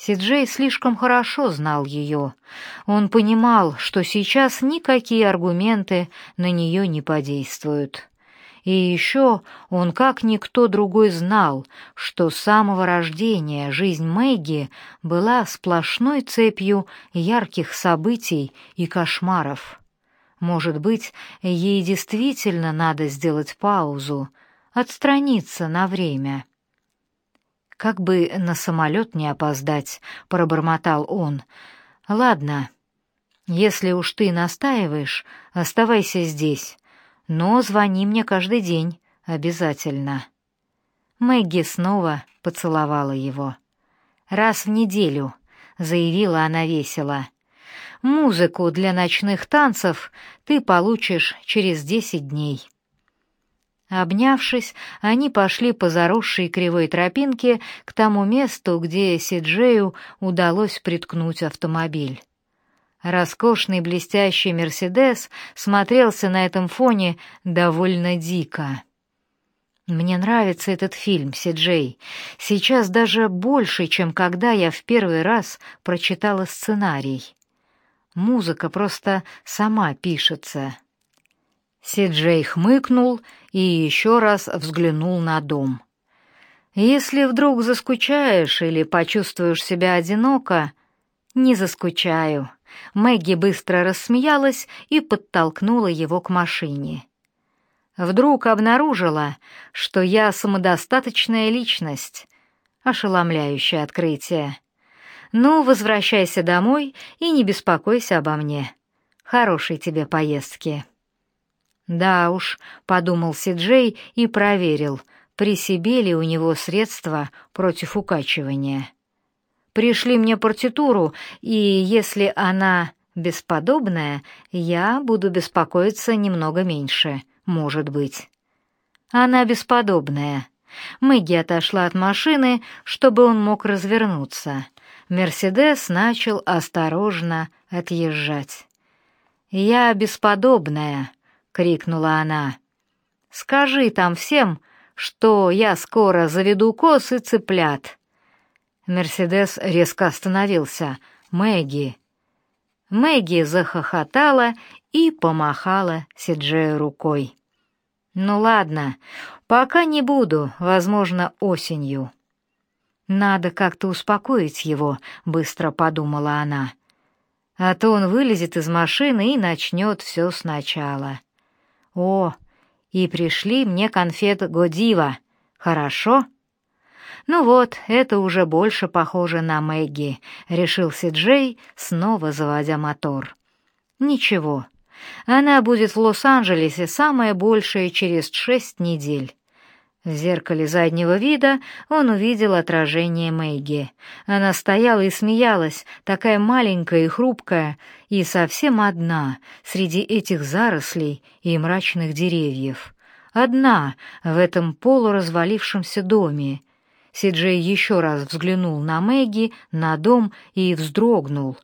Сиджей слишком хорошо знал ее. Он понимал, что сейчас никакие аргументы на нее не подействуют. И еще он, как никто другой, знал, что с самого рождения жизнь Мэгги была сплошной цепью ярких событий и кошмаров. Может быть, ей действительно надо сделать паузу, отстраниться на время — как бы на самолет не опоздать, пробормотал он. Ладно, если уж ты настаиваешь, оставайся здесь, но звони мне каждый день, обязательно. Мэгги снова поцеловала его. Раз в неделю, заявила она весело. Музыку для ночных танцев ты получишь через десять дней. Обнявшись, они пошли по заросшей кривой тропинке к тому месту, где Сиджею удалось приткнуть автомобиль. Роскошный блестящий «Мерседес» смотрелся на этом фоне довольно дико. Мне нравится этот фильм, Сиджей. Сейчас даже больше, чем когда я в первый раз прочитала сценарий. Музыка просто сама пишется. Сиджей хмыкнул и еще раз взглянул на дом. «Если вдруг заскучаешь или почувствуешь себя одиноко...» «Не заскучаю». Мэгги быстро рассмеялась и подтолкнула его к машине. Вдруг обнаружила, что я самодостаточная личность. Ошеломляющее открытие. «Ну, возвращайся домой и не беспокойся обо мне. Хорошей тебе поездки». Да уж, подумал Сиджей и проверил, при себе ли у него средства против укачивания. Пришли мне партитуру, и если она бесподобная, я буду беспокоиться немного меньше, может быть. Она бесподобная. Мэгги отошла от машины, чтобы он мог развернуться. Мерседес начал осторожно отъезжать. «Я бесподобная», — крикнула она. «Скажи там всем, что я скоро заведу косы цыплят». Мерседес резко остановился. «Мэгги». Мэгги захохотала и помахала Сиджею рукой. «Ну ладно, пока не буду, возможно, осенью». «Надо как-то успокоить его», — быстро подумала она. «А то он вылезет из машины и начнет все сначала». О, и пришли мне конфеты Годива. Хорошо? Ну вот, это уже больше похоже на Мэгги, решился Джей, снова заводя мотор. Ничего. Она будет в Лос-Анджелесе самое большее через шесть недель. В зеркале заднего вида он увидел отражение Мэгги. Она стояла и смеялась, такая маленькая и хрупкая, и совсем одна среди этих зарослей и мрачных деревьев. Одна в этом полуразвалившемся доме. Сиджей еще раз взглянул на Мэгги, на дом и вздрогнул.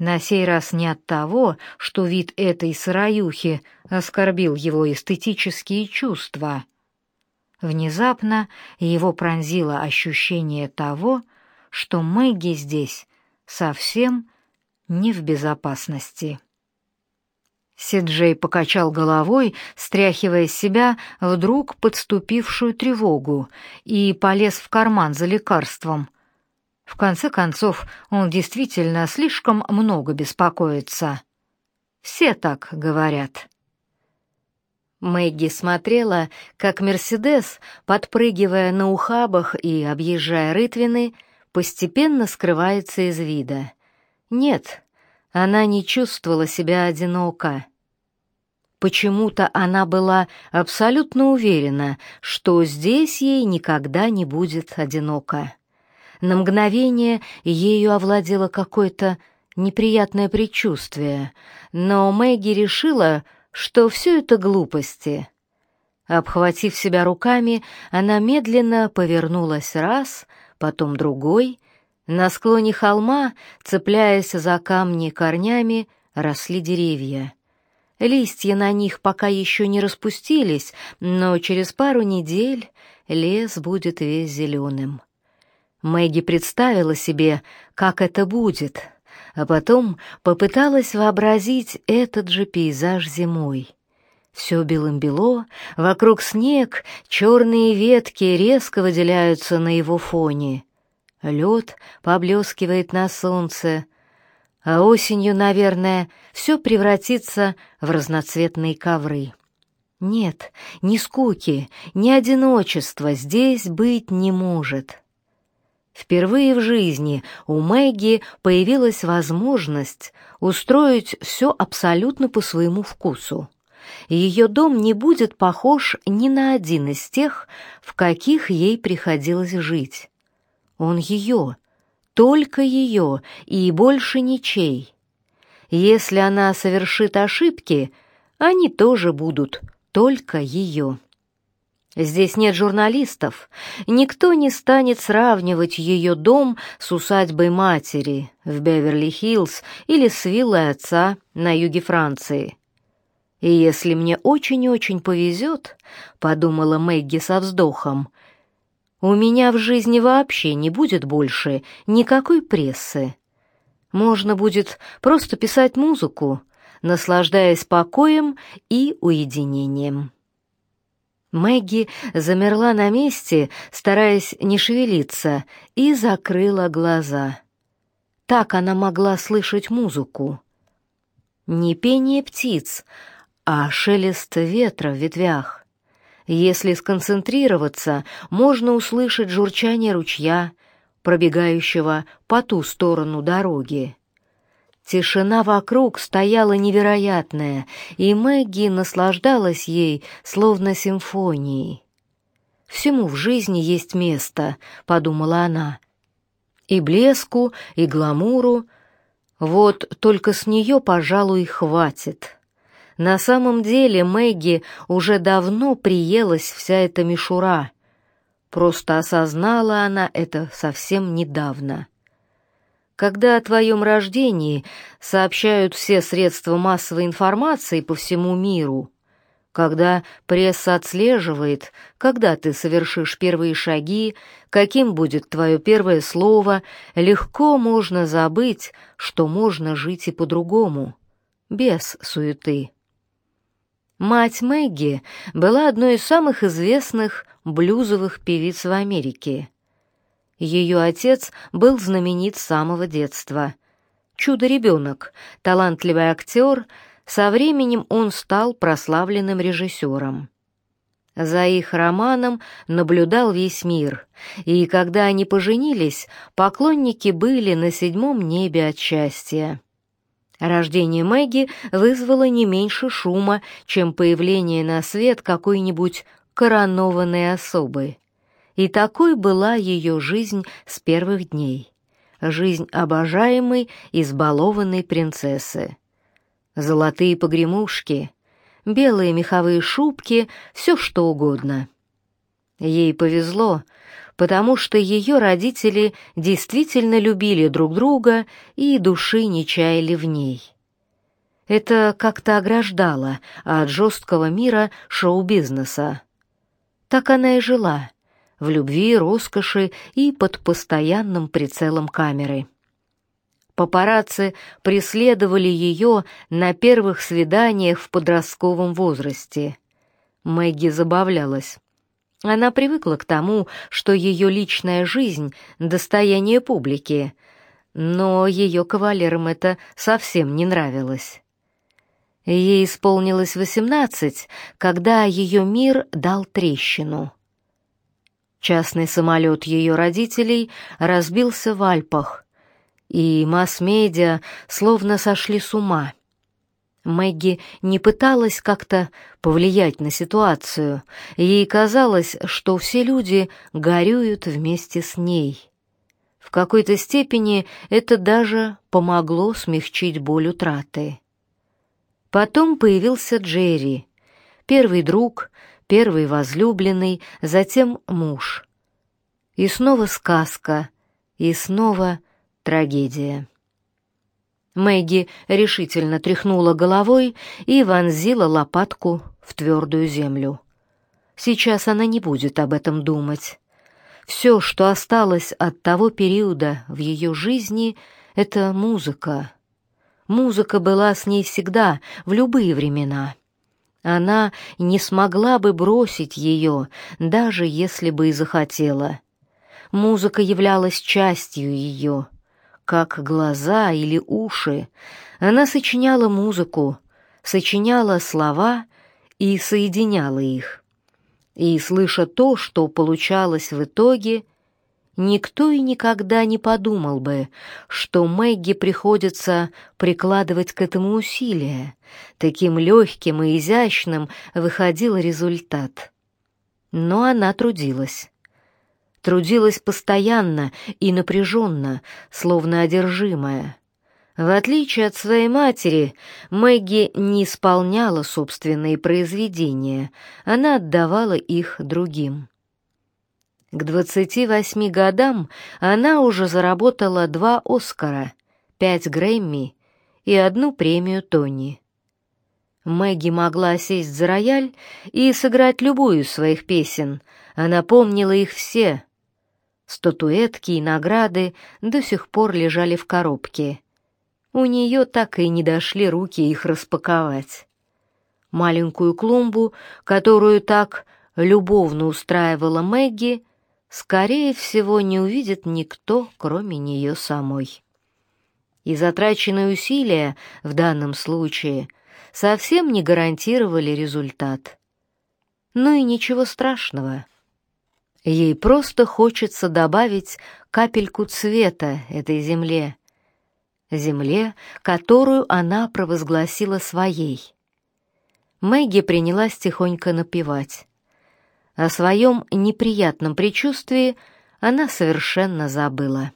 На сей раз не от того, что вид этой сыроюхи оскорбил его эстетические чувства — Внезапно его пронзило ощущение того, что Мэгги здесь совсем не в безопасности. Сиджей покачал головой, стряхивая с себя вдруг подступившую тревогу, и полез в карман за лекарством. В конце концов, он действительно слишком много беспокоится. Все так говорят. Мэгги смотрела, как Мерседес, подпрыгивая на ухабах и объезжая рытвины, постепенно скрывается из вида. Нет, она не чувствовала себя одиноко. Почему-то она была абсолютно уверена, что здесь ей никогда не будет одиноко. На мгновение ею овладело какое-то неприятное предчувствие, но Мэгги решила, что все это глупости. Обхватив себя руками, она медленно повернулась раз, потом другой. На склоне холма, цепляясь за камни корнями, росли деревья. Листья на них пока еще не распустились, но через пару недель лес будет весь зеленым. Мэгги представила себе, как это будет, а потом попыталась вообразить этот же пейзаж зимой. Все белым-бело, вокруг снег, черные ветки резко выделяются на его фоне. Лед поблескивает на солнце, а осенью, наверное, все превратится в разноцветные ковры. Нет, ни скуки, ни одиночества здесь быть не может. Впервые в жизни у Мэгги появилась возможность устроить все абсолютно по своему вкусу. Ее дом не будет похож ни на один из тех, в каких ей приходилось жить. Он ее, только ее и больше ничей. Если она совершит ошибки, они тоже будут только ее. Здесь нет журналистов, никто не станет сравнивать ее дом с усадьбой матери в Беверли-Хиллз или с виллой отца на юге Франции. И если мне очень-очень повезет, подумала Мэгги со вздохом, у меня в жизни вообще не будет больше никакой прессы. Можно будет просто писать музыку, наслаждаясь покоем и уединением. Мэгги замерла на месте, стараясь не шевелиться, и закрыла глаза. Так она могла слышать музыку. Не пение птиц, а шелест ветра в ветвях. Если сконцентрироваться, можно услышать журчание ручья, пробегающего по ту сторону дороги. Тишина вокруг стояла невероятная, и Мэгги наслаждалась ей, словно симфонией. «Всему в жизни есть место», — подумала она. «И блеску, и гламуру. Вот только с нее, пожалуй, хватит». На самом деле Мэгги уже давно приелась вся эта мишура. Просто осознала она это совсем недавно. Когда о твоем рождении сообщают все средства массовой информации по всему миру, когда пресса отслеживает, когда ты совершишь первые шаги, каким будет твое первое слово, легко можно забыть, что можно жить и по-другому, без суеты. Мать Мэгги была одной из самых известных блюзовых певиц в Америке. Ее отец был знаменит с самого детства. Чудо-ребенок, талантливый актер, со временем он стал прославленным режиссером. За их романом наблюдал весь мир, и когда они поженились, поклонники были на седьмом небе от счастья. Рождение Мэгги вызвало не меньше шума, чем появление на свет какой-нибудь коронованной особы. И такой была ее жизнь с первых дней. Жизнь обожаемой, избалованной принцессы. Золотые погремушки, белые меховые шубки, все что угодно. Ей повезло, потому что ее родители действительно любили друг друга и души не чаяли в ней. Это как-то ограждало от жесткого мира шоу-бизнеса. Так она и жила, в любви, роскоши и под постоянным прицелом камеры. Папарацци преследовали ее на первых свиданиях в подростковом возрасте. Мэгги забавлялась. Она привыкла к тому, что ее личная жизнь — достояние публики, но ее кавалерам это совсем не нравилось. Ей исполнилось восемнадцать, когда ее мир дал трещину. Частный самолет ее родителей разбился в Альпах, и масс-медиа словно сошли с ума — Мэгги не пыталась как-то повлиять на ситуацию. Ей казалось, что все люди горюют вместе с ней. В какой-то степени это даже помогло смягчить боль утраты. Потом появился Джерри, первый друг, первый возлюбленный, затем муж. И снова сказка, и снова трагедия. Мэгги решительно тряхнула головой и вонзила лопатку в твердую землю. Сейчас она не будет об этом думать. Все, что осталось от того периода в ее жизни, — это музыка. Музыка была с ней всегда, в любые времена. Она не смогла бы бросить ее, даже если бы и захотела. Музыка являлась частью ее, как глаза или уши. Она сочиняла музыку, сочиняла слова и соединяла их. И, слыша то, что получалось в итоге, никто и никогда не подумал бы, что Мэгги приходится прикладывать к этому усилия. Таким легким и изящным выходил результат. Но она трудилась. Трудилась постоянно и напряженно, словно одержимая. В отличие от своей матери, Мэгги не исполняла собственные произведения, она отдавала их другим. К 28 годам она уже заработала два Оскара, пять Грэмми и одну премию Тони. Мэгги могла сесть за рояль и сыграть любую из своих песен, она помнила их все. Статуэтки и награды до сих пор лежали в коробке — у нее так и не дошли руки их распаковать. Маленькую клумбу, которую так любовно устраивала Мэгги, скорее всего, не увидит никто, кроме нее самой. И затраченные усилия в данном случае совсем не гарантировали результат. Ну и ничего страшного. Ей просто хочется добавить капельку цвета этой земле, земле, которую она провозгласила своей. Мэгги принялась тихонько напевать. О своем неприятном предчувствии она совершенно забыла.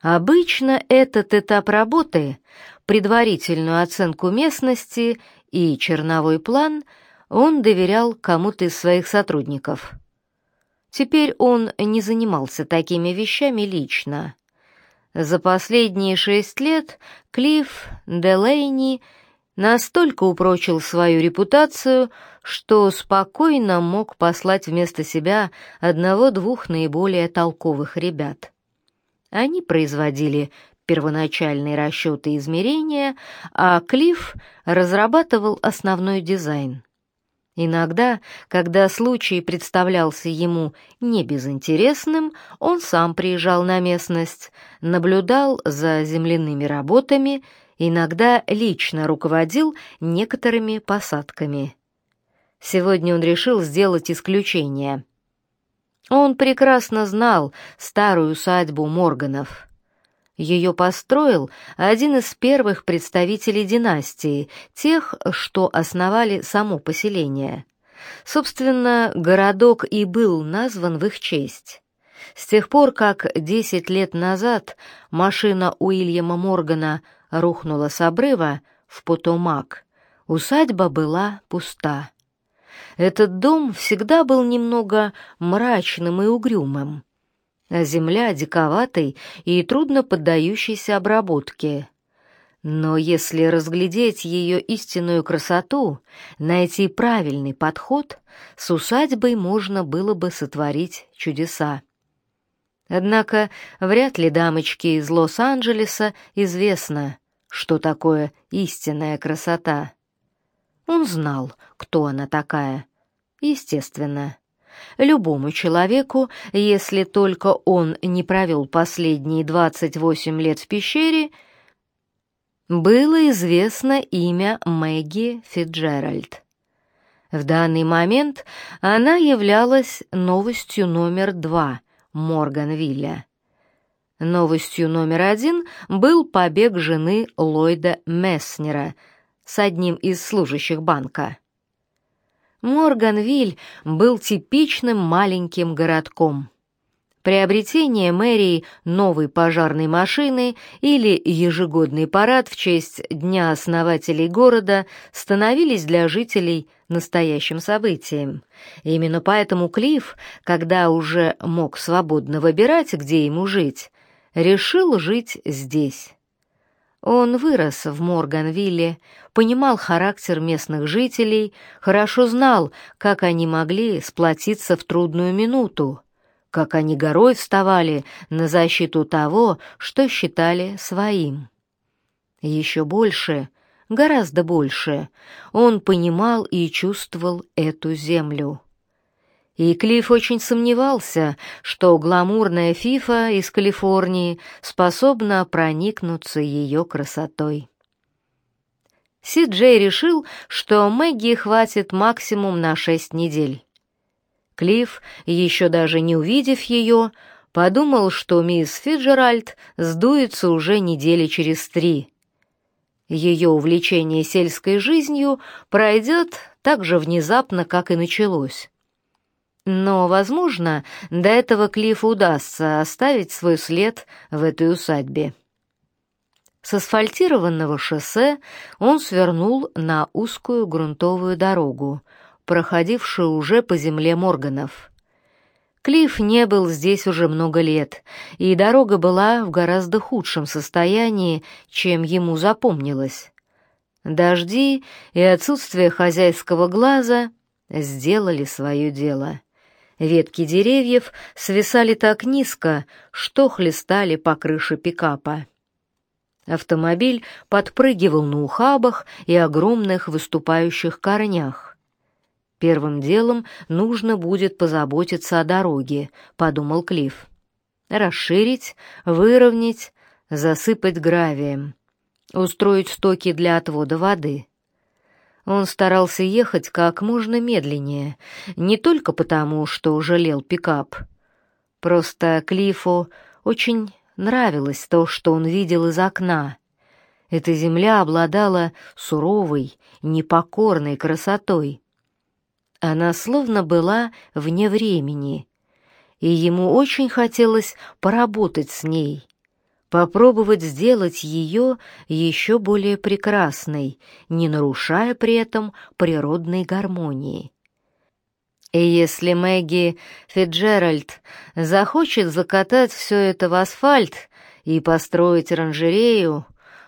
Обычно этот этап работы, предварительную оценку местности и черновой план он доверял кому-то из своих сотрудников. Теперь он не занимался такими вещами лично. За последние шесть лет Клифф Делейни настолько упрочил свою репутацию, что спокойно мог послать вместо себя одного-двух наиболее толковых ребят. Они производили первоначальные расчеты измерения, а Клифф разрабатывал основной дизайн. Иногда, когда случай представлялся ему небезынтересным, он сам приезжал на местность, наблюдал за земляными работами, иногда лично руководил некоторыми посадками. Сегодня он решил сделать исключение. Он прекрасно знал старую усадьбу Морганов. Ее построил один из первых представителей династии, тех, что основали само поселение. Собственно, городок и был назван в их честь. С тех пор, как десять лет назад машина Уильяма Моргана рухнула с обрыва в Потомак, усадьба была пуста. Этот дом всегда был немного мрачным и угрюмым а земля диковатой и трудно поддающейся обработке. Но если разглядеть ее истинную красоту, найти правильный подход, с усадьбой можно было бы сотворить чудеса. Однако вряд ли дамочке из Лос-Анджелеса известно, что такое истинная красота. Он знал, кто она такая. Естественно. Любому человеку, если только он не провел последние 28 лет в пещере, было известно имя Мэгги Фитджеральд. В данный момент она являлась новостью номер два Морганвилля. Новостью номер один был побег жены Ллойда Месснера с одним из служащих банка. Морганвиль был типичным маленьким городком. Приобретение мэрии новой пожарной машины или ежегодный парад в честь Дня основателей города становились для жителей настоящим событием. Именно поэтому Клифф, когда уже мог свободно выбирать, где ему жить, решил жить здесь. Он вырос в Морганвилле, понимал характер местных жителей, хорошо знал, как они могли сплотиться в трудную минуту, как они горой вставали на защиту того, что считали своим. Еще больше, гораздо больше, он понимал и чувствовал эту землю. И Клифф очень сомневался, что гламурная фифа из Калифорнии способна проникнуться ее красотой. Си Джей решил, что Мэгги хватит максимум на шесть недель. Клифф, еще даже не увидев ее, подумал, что мисс Фиджеральд сдуется уже недели через три. Ее увлечение сельской жизнью пройдет так же внезапно, как и началось. Но, возможно, до этого Клиффу удастся оставить свой след в этой усадьбе. С асфальтированного шоссе он свернул на узкую грунтовую дорогу, проходившую уже по земле Морганов. Клифф не был здесь уже много лет, и дорога была в гораздо худшем состоянии, чем ему запомнилось. Дожди и отсутствие хозяйского глаза сделали свое дело. Ветки деревьев свисали так низко, что хлестали по крыше пикапа. Автомобиль подпрыгивал на ухабах и огромных выступающих корнях. Первым делом нужно будет позаботиться о дороге, подумал Клифф. Расширить, выровнять, засыпать гравием, устроить стоки для отвода воды. Он старался ехать как можно медленнее, не только потому, что жалел пикап. Просто Клифу очень нравилось то, что он видел из окна. Эта земля обладала суровой, непокорной красотой. Она словно была вне времени, и ему очень хотелось поработать с ней, попробовать сделать ее еще более прекрасной, не нарушая при этом природной гармонии. И если Мэгги Фиджеральд захочет закатать все это в асфальт и построить оранжерею,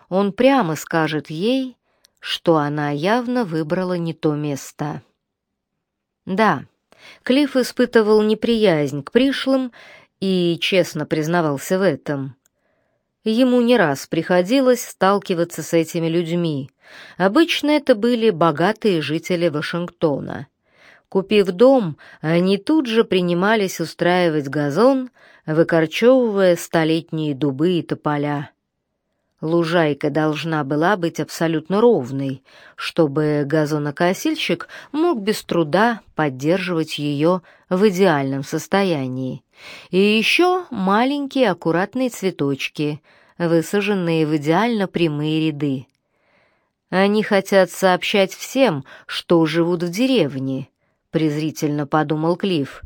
он прямо скажет ей, что она явно выбрала не то место. Да, Клифф испытывал неприязнь к пришлым и честно признавался в этом. Ему не раз приходилось сталкиваться с этими людьми. Обычно это были богатые жители Вашингтона. Купив дом, они тут же принимались устраивать газон, выкорчевывая столетние дубы и тополя. Лужайка должна была быть абсолютно ровной, чтобы газонокосильщик мог без труда поддерживать ее в идеальном состоянии. И еще маленькие аккуратные цветочки, высаженные в идеально прямые ряды. Они хотят сообщать всем, что живут в деревне, презрительно подумал Клифф.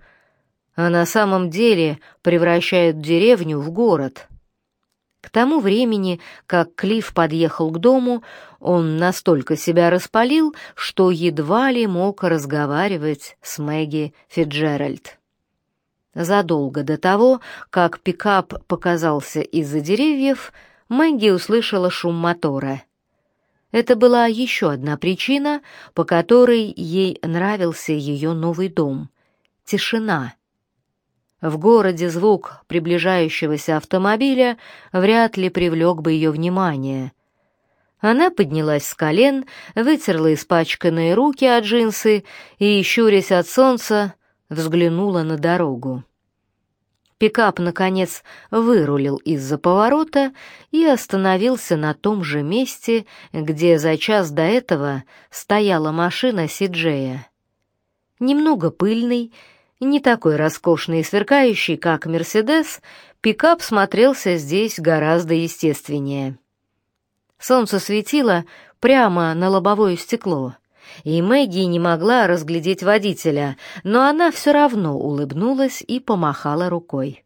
А на самом деле превращают деревню в город. К тому времени, как Клифф подъехал к дому, он настолько себя распалил, что едва ли мог разговаривать с Мэгги Фиджеральд. Задолго до того, как пикап показался из-за деревьев, Мэгги услышала шум мотора. Это была еще одна причина, по которой ей нравился ее новый дом — тишина. В городе звук приближающегося автомобиля вряд ли привлек бы ее внимание. Она поднялась с колен, вытерла испачканные руки от джинсы и, щурясь от солнца, взглянула на дорогу. Пикап, наконец, вырулил из-за поворота и остановился на том же месте, где за час до этого стояла машина Сиджея. Немного пыльный, не такой роскошный и сверкающий, как «Мерседес», пикап смотрелся здесь гораздо естественнее. Солнце светило прямо на лобовое стекло и Мэгги не могла разглядеть водителя, но она все равно улыбнулась и помахала рукой.